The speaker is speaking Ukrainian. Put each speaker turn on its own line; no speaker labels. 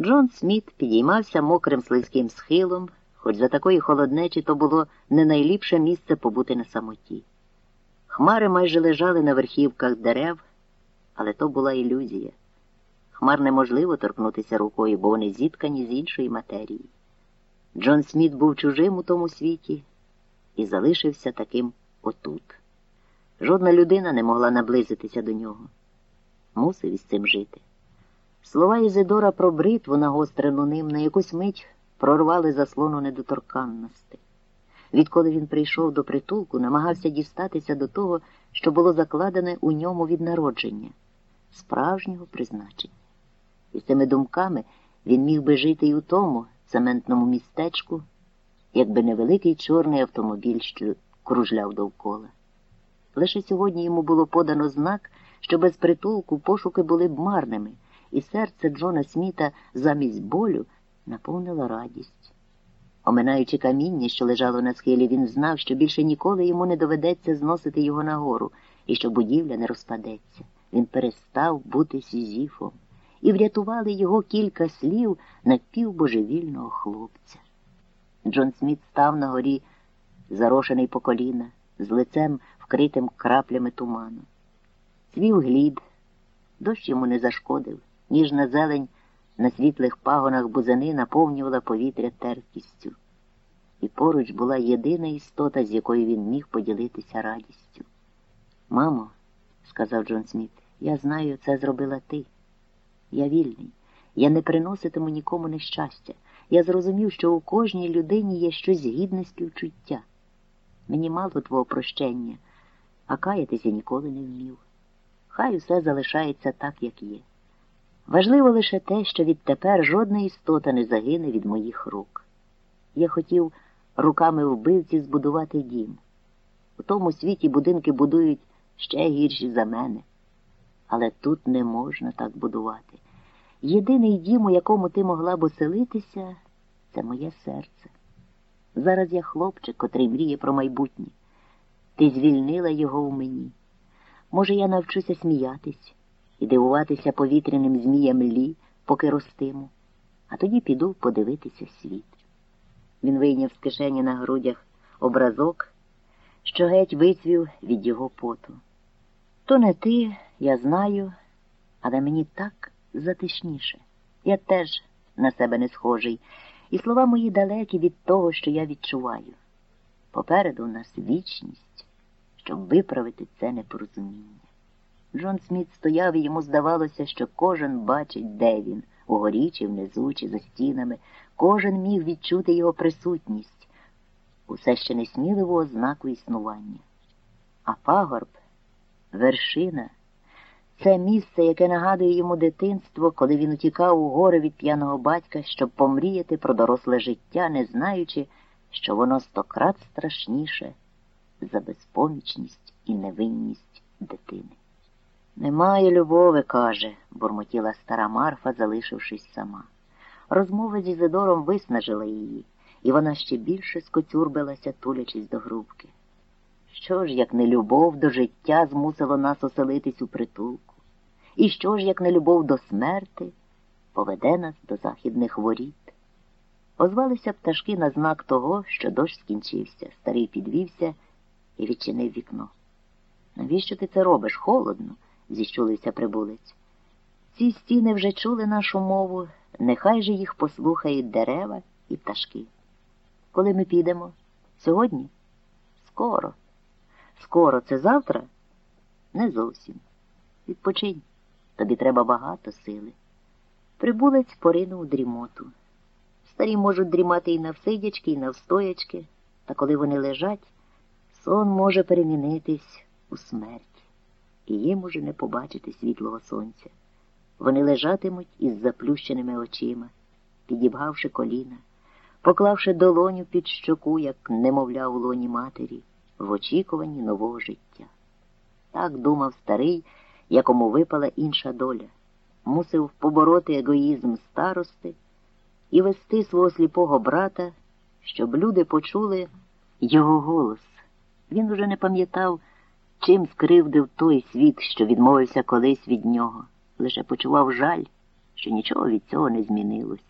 Джон Сміт підіймався мокрим слизьким схилом, хоч за такої холоднечі то було не найліпше місце побути на самоті. Хмари майже лежали на верхівках дерев, але то була ілюзія. Хмар неможливо торкнутися рукою, бо вони зіткані з іншої матерії. Джон Сміт був чужим у тому світі і залишився таким отут. Жодна людина не могла наблизитися до нього. Мусив із цим жити. Слова Ізидора про бритву, нагострену ним, на якусь мить прорвали заслону недоторканності. Відколи він прийшов до притулку, намагався дістатися до того, що було закладене у ньому від народження, справжнього призначення. І цими думками він міг би жити й у тому цементному містечку, якби невеликий чорний автомобіль, що кружляв довкола. Лише сьогодні йому було подано знак, що без притулку пошуки були б марними, і серце Джона Сміта замість болю наповнила радість. Оминаючи каміння, що лежало на схилі, він знав, що більше ніколи йому не доведеться зносити його нагору і що будівля не розпадеться. Він перестав бути сізіфом, і врятували його кілька слів напівбожевільного хлопця. Джон Сміт став на горі, зарошений по коліна, з лицем вкритим краплями туману. Цвів глід, дощ йому не зашкодив, ніжна зелень на світлих пагонах бузини наповнювала повітря терпкістю. І поруч була єдина істота, з якою він міг поділитися радістю. Мамо, сказав Джон Сміт, я знаю, це зробила ти. Я вільний. Я не приноситиму нікому нещастя. Я зрозумів, що у кожній людині є щось гідне співчуття. Мені мало твого прощення, а каятися ніколи не вмів. Хай усе залишається так, як є. Важливо лише те, що відтепер жодна істота не загине від моїх рук. Я хотів руками вбивці збудувати дім. У тому світі будинки будують ще гірші за мене. Але тут не можна так будувати. Єдиний дім, у якому ти могла б оселитися, це моє серце. Зараз я хлопчик, котрий мріє про майбутнє. Ти звільнила його у мені. Може, я навчуся сміятись і дивуватися повітряним зміям лі, поки ростиму, а тоді піду подивитися світ. Він вийняв з кишені на грудях образок, що геть вицвів від його поту. То не ти, я знаю, але мені так затишніше. Я теж на себе не схожий, і слова мої далекі від того, що я відчуваю. Попереду у нас вічність, щоб виправити це непорозуміння. Джон Сміт стояв і йому здавалося, що кожен бачить, де він, угорі чи внизу, чи за стінами, кожен міг відчути його присутність, усе ще несміливого знаку існування. А пагорб, вершина, це місце, яке нагадує йому дитинство, коли він утікав у гори від п'яного батька, щоб помріяти про доросле життя, не знаючи, що воно стократ страшніше за безпомічність і невинність дитини. Немає любови, каже, бурмотіла стара Марфа, залишившись сама. Розмова з Ізидором виснажила її, і вона ще більше скоцюрбилася, тулячись до грубки. Що ж, як не любов до життя змусило нас оселитись у притулку? І що ж, як не любов до смерти, поведе нас до західних воріт? Озвалися пташки на знак того, що дощ скінчився. Старий підвівся і відчинив вікно. Навіщо ти це робиш? Холодно, зіщулився прибулець. Ці стіни вже чули нашу мову, нехай же їх послухають дерева і пташки. Коли ми підемо? Сьогодні? Скоро. Скоро це завтра? Не зовсім. Відпочинь. Тобі треба багато сили. Прибулець поринув дрімоту. Старі можуть дрімати і навсидячки, і навстоячки, та коли вони лежать, сон може перемінитись у смерть, і їм уже не побачити світлого сонця. Вони лежатимуть із заплющеними очима, підібгавши коліна, поклавши долоню під щоку, як немовля у лоні матері, в очікуванні нового життя. Так думав старий, якому випала інша доля, мусив побороти егоїзм старости і вести свого сліпого брата, щоб люди почули його голос. Він уже не пам'ятав, чим скривдив той світ, що відмовився колись від нього, лише почував жаль, що нічого від цього не змінилось.